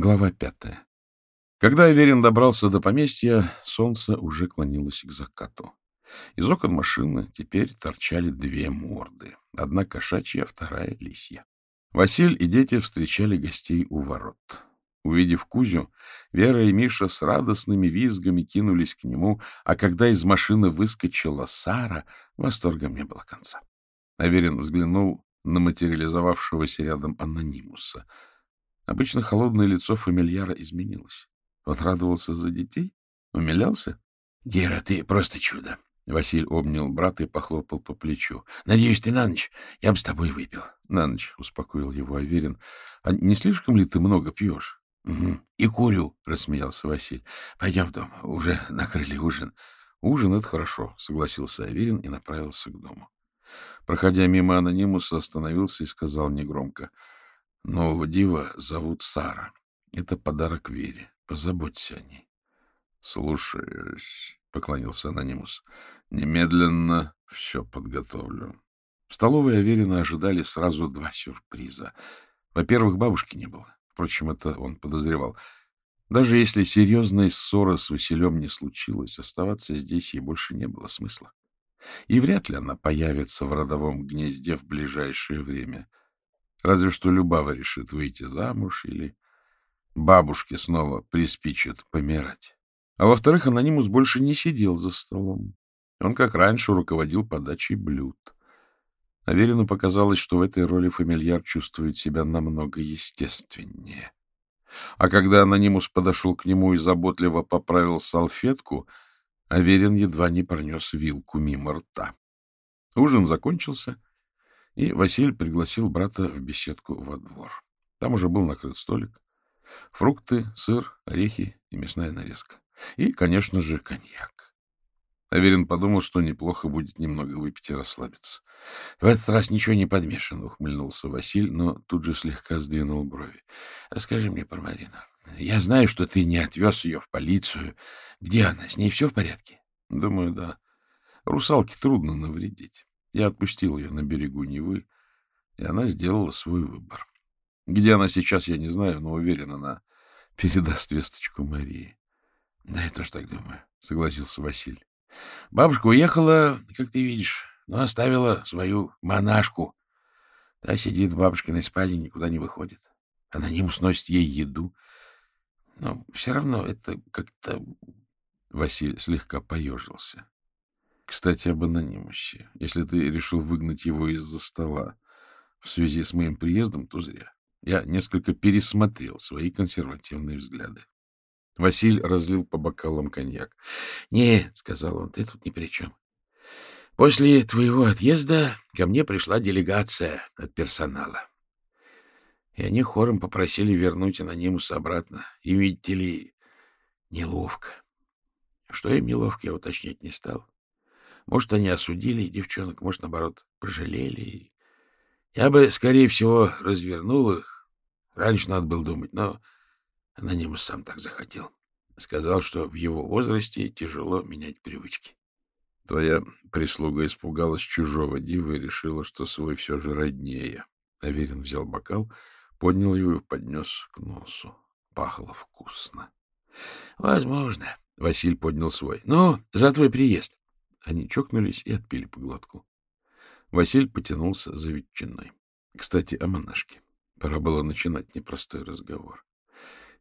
Глава пятая. Когда Аверин добрался до поместья, солнце уже клонилось к закату. Из окон машины теперь торчали две морды. Одна кошачья, вторая лисья. Василь и дети встречали гостей у ворот. Увидев Кузю, Вера и Миша с радостными визгами кинулись к нему, а когда из машины выскочила Сара, восторгом не было конца. Аверин взглянул на материализовавшегося рядом анонимуса. Обычно холодное лицо фамильяра изменилось. Он радовался за детей? Умилялся? — Гера, ты просто чудо! Василь обнял брата и похлопал по плечу. — Надеюсь, ты на ночь? Я бы с тобой выпил. — На ночь, — успокоил его Аверин. — А не слишком ли ты много пьешь? — Угу. — И курю, — рассмеялся Василь. — Пойдем в дом. Уже накрыли ужин. — Ужин — это хорошо, — согласился Аверин и направился к дому. Проходя мимо анонимуса, остановился и сказал негромко. — Нового дива зовут Сара. Это подарок Вере. Позаботься о ней. — Слушаюсь, — поклонился анонимус. — Немедленно все подготовлю. В столовой Аверина ожидали сразу два сюрприза. Во-первых, бабушки не было. Впрочем, это он подозревал. Даже если серьезная ссора с Василем не случилась, оставаться здесь ей больше не было смысла. И вряд ли она появится в родовом гнезде в ближайшее время. Разве что Любава решит выйти замуж или бабушке снова приспичит помирать. А во-вторых, анонимус больше не сидел за столом. Он, как раньше, руководил подачей блюд. Аверину показалось, что в этой роли фамильяр чувствует себя намного естественнее. А когда анонимус подошел к нему и заботливо поправил салфетку, Аверин едва не пронес вилку мимо рта. Ужин закончился, и Василий пригласил брата в беседку во двор. Там уже был накрыт столик. Фрукты, сыр, орехи и мясная нарезка. И, конечно же, коньяк. Аверин подумал, что неплохо будет немного выпить и расслабиться. — В этот раз ничего не подмешано, — ухмыльнулся Василь, но тут же слегка сдвинул брови. — Расскажи мне про Марину. Я знаю, что ты не отвез ее в полицию. Где она? С ней все в порядке? — Думаю, да. Русалке трудно навредить. Я отпустил ее на берегу Невы, и она сделала свой выбор. Где она сейчас, я не знаю, но уверен, она передаст весточку Марии. — Да, я тоже так думаю, — согласился Василий. — Бабушка уехала, как ты видишь, но оставила свою монашку. Та сидит в бабушкиной спальне, никуда не выходит. Аноним носит ей еду. Но все равно это как-то... Василий слегка поежился. Кстати, об анонимусе. Если ты решил выгнать его из-за стола в связи с моим приездом, то зря. Я несколько пересмотрел свои консервативные взгляды. Василь разлил по бокалам коньяк. — Нет, — сказал он, — ты тут ни при чем. После твоего отъезда ко мне пришла делегация от персонала. И они хором попросили вернуть анонимуса обратно. И, видите ли, неловко. Что им неловко, я уточнять не стал. Может, они осудили девчонок, может, наоборот, пожалели. Я бы, скорее всего, развернул их. Раньше надо было думать, но анонимус сам так захотел. Сказал, что в его возрасте тяжело менять привычки. Твоя прислуга испугалась чужого дива и решила, что свой все же роднее. Аверин взял бокал, поднял его и поднес к носу. Пахло вкусно. — Возможно. Василь поднял свой. — Ну, за твой приезд. Они чокнулись и отпили по глотку. Василь потянулся за ветчиной. Кстати, о монашке. Пора было начинать непростой разговор.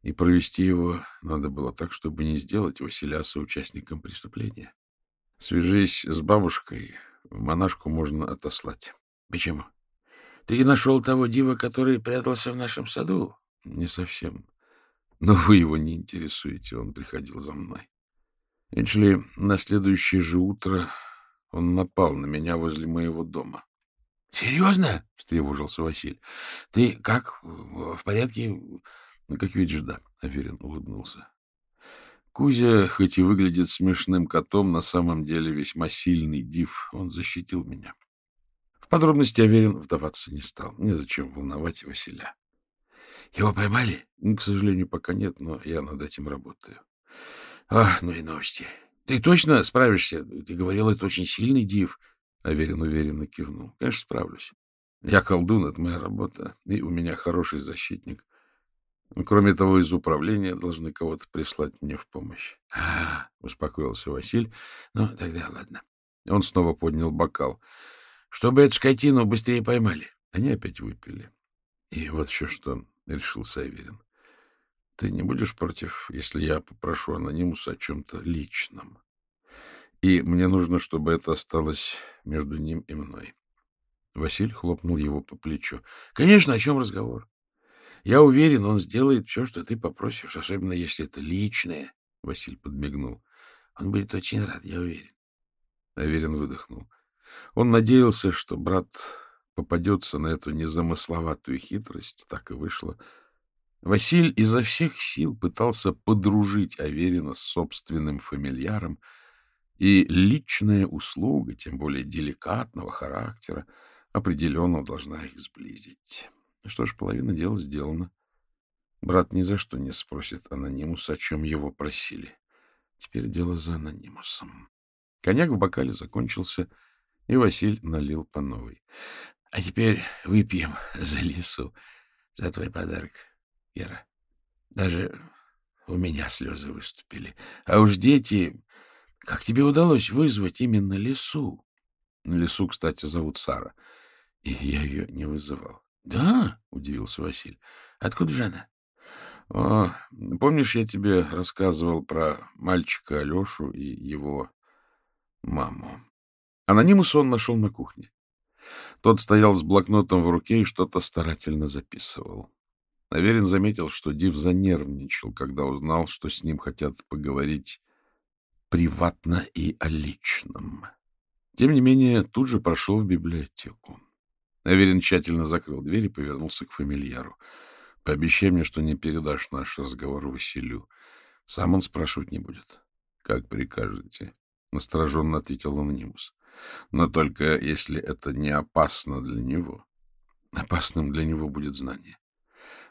И провести его надо было так, чтобы не сделать Василяса участником преступления. Свяжись с бабушкой, монашку можно отослать. — Почему? Ты нашел того дива, который прятался в нашем саду? — Не совсем. Но вы его не интересуете, он приходил за мной. Видишь на следующее же утро он напал на меня возле моего дома. — Серьезно? — встревожился Василий. — Ты как? В порядке? — Как видишь, да, — Аверин улыбнулся. Кузя, хоть и выглядит смешным котом, на самом деле весьма сильный див. Он защитил меня. В подробности Аверин вдаваться не стал. Незачем волновать Василя. — Его поймали? — К сожалению, пока нет, но я над этим работаю. — Ах, ну и новости. Ты точно справишься? Ты говорил, это очень сильный див. Аверин уверенно кивнул. — Конечно, справлюсь. Я колдун, это моя работа, и у меня хороший защитник. Кроме того, из управления должны кого-то прислать мне в помощь. А, — успокоился Василь. — Ну, тогда ладно. Он снова поднял бокал. — Чтобы эту скотину быстрее поймали. Они опять выпили. — И вот еще что, — решил Саверин. — Ты не будешь против, если я попрошу анонимуса о чем-то личном? И мне нужно, чтобы это осталось между ним и мной. Василь хлопнул его по плечу. — Конечно, о чем разговор? Я уверен, он сделает все, что ты попросишь, особенно если это личное. Василь подмигнул. Он будет очень рад, я уверен. Аверин выдохнул. Он надеялся, что брат попадется на эту незамысловатую хитрость. Так и вышло. Василь изо всех сил пытался подружить Аверина с собственным фамильяром, и личная услуга, тем более деликатного характера, определенно должна их сблизить. Что ж, половина дела сделана. Брат ни за что не спросит анонимуса, о чем его просили. Теперь дело за анонимусом. Коньяк в бокале закончился, и Василь налил по новой. — А теперь выпьем за лесу, за твой подарок, Гера. Даже у меня слезы выступили. А уж дети... Как тебе удалось вызвать именно лесу? Лесу, кстати, зовут Сара, и я ее не вызывал. — Да? — удивился Василий. — Откуда же она? — О, помнишь, я тебе рассказывал про мальчика Алешу и его маму? Анонимус он нашел на кухне. Тот стоял с блокнотом в руке и что-то старательно записывал. Наверин заметил, что Див занервничал, когда узнал, что с ним хотят поговорить приватно и о личном. Тем не менее, тут же прошел в библиотеку. Аверин тщательно закрыл дверь и повернулся к фамильяру. — Пообещай мне, что не передашь наш разговор Василю. Сам он спрашивать не будет. — Как прикажете, — настороженно ответил анонимус. — Но только если это не опасно для него. Опасным для него будет знание.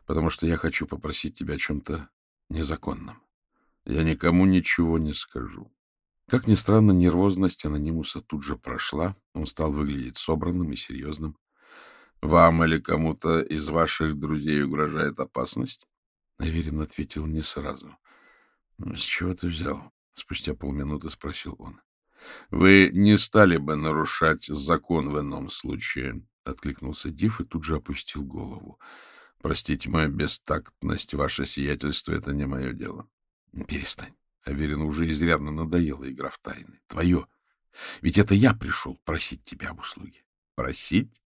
Потому что я хочу попросить тебя о чем-то незаконном. Я никому ничего не скажу. Как ни странно, нервозность анонимуса тут же прошла. Он стал выглядеть собранным и серьезным. Вам или кому-то из ваших друзей угрожает опасность? Аверин ответил не сразу. — С чего ты взял? — спустя полминуты спросил он. — Вы не стали бы нарушать закон в ином случае, — откликнулся Див и тут же опустил голову. — Простите мою бестактность, ваше сиятельство — это не мое дело. — Перестань. Аверину уже изрядно надоела игра в тайны. Твое. Ведь это я пришел просить тебя об услуге. — Просить?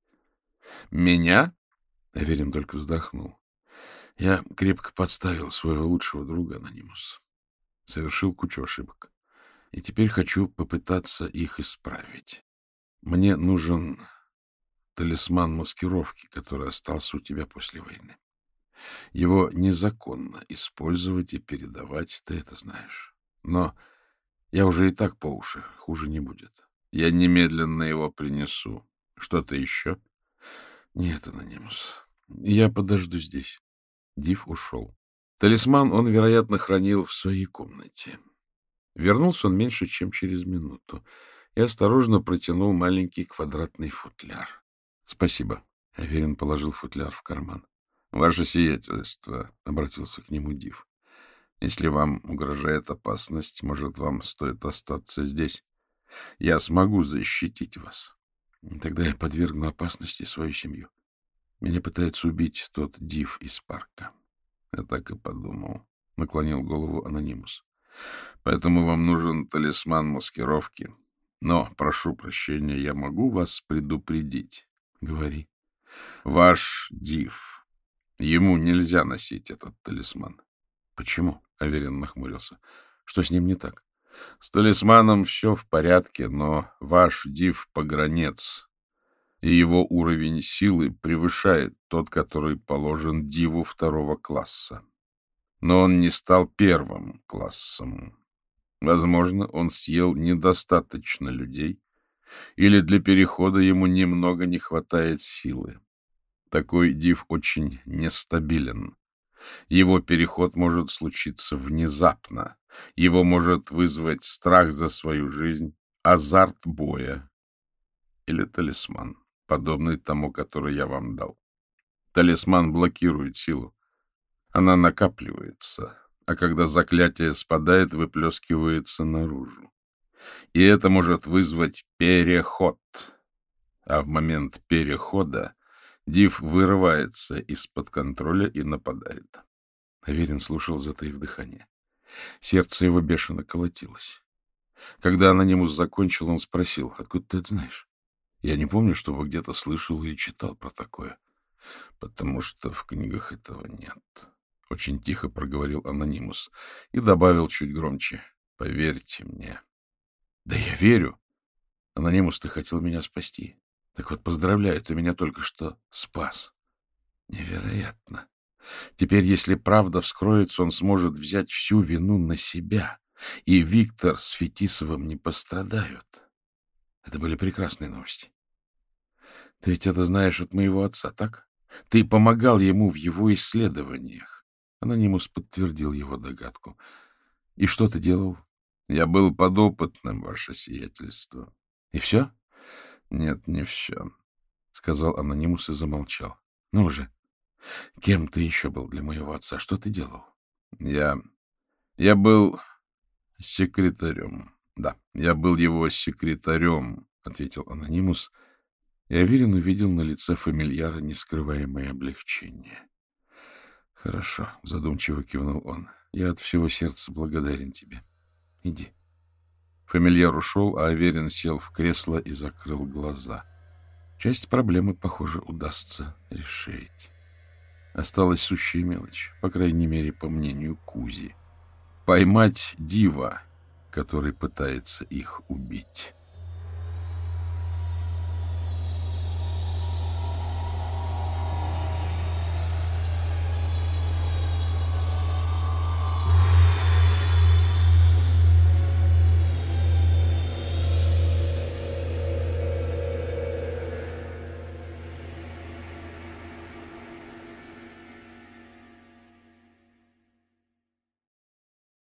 Меня? Аверин только вздохнул. Я крепко подставил своего лучшего друга, Анонимус. Совершил кучу ошибок. И теперь хочу попытаться их исправить. Мне нужен талисман маскировки, который остался у тебя после войны. Его незаконно использовать и передавать, ты это знаешь. Но я уже и так по уши, хуже не будет. Я немедленно его принесу. Что-то еще? —— Нет, Анонимус, я подожду здесь. Див ушел. Талисман он, вероятно, хранил в своей комнате. Вернулся он меньше, чем через минуту, и осторожно протянул маленький квадратный футляр. — Спасибо. Аверин положил футляр в карман. — Ваше сиятельство, — обратился к нему Див. — Если вам угрожает опасность, может, вам стоит остаться здесь. Я смогу защитить вас. Тогда я подвергну опасности свою семью. Меня пытается убить тот див из парка. Я так и подумал. Наклонил голову анонимус. Поэтому вам нужен талисман маскировки. Но, прошу прощения, я могу вас предупредить. Говори. Ваш див. Ему нельзя носить этот талисман. Почему? Аверин нахмурился. Что с ним не так? С талисманом все в порядке, но ваш див — погранец, и его уровень силы превышает тот, который положен диву второго класса. Но он не стал первым классом. Возможно, он съел недостаточно людей, или для перехода ему немного не хватает силы. Такой див очень нестабилен. Его переход может случиться внезапно. Его может вызвать страх за свою жизнь, азарт боя или талисман, подобный тому, который я вам дал. Талисман блокирует силу. Она накапливается, а когда заклятие спадает, выплескивается наружу. И это может вызвать переход. А в момент перехода Див вырывается из-под контроля и нападает. Аверин слушал, затаив дыхание. Сердце его бешено колотилось. Когда анонимус закончил, он спросил, откуда ты это знаешь? Я не помню, чтобы где-то слышал или читал про такое. Потому что в книгах этого нет. Очень тихо проговорил анонимус и добавил чуть громче. Поверьте мне. Да я верю. Анонимус, ты хотел меня спасти. Так вот, поздравляю, ты меня только что спас. Невероятно. Теперь, если правда вскроется, он сможет взять всю вину на себя, и Виктор с Фетисовым не пострадают. Это были прекрасные новости. Ты ведь это знаешь от моего отца, так? Ты помогал ему в его исследованиях. Анонимус подтвердил его догадку. И что ты делал? Я был подопытным, ваше сиятельство. И все? Нет, не все, — сказал Анонимус и замолчал. Ну уже, кем ты еще был для моего отца? Что ты делал? Я... я был секретарем. Да, я был его секретарем, — ответил Анонимус, и Аверин увидел на лице фамильяра нескрываемое облегчение. — Хорошо, — задумчиво кивнул он, — я от всего сердца благодарен тебе. Иди. Фамильяр ушел, а Аверин сел в кресло и закрыл глаза. Часть проблемы, похоже, удастся решить. Осталась сущая мелочь, по крайней мере, по мнению Кузи. Поймать дива, который пытается их убить.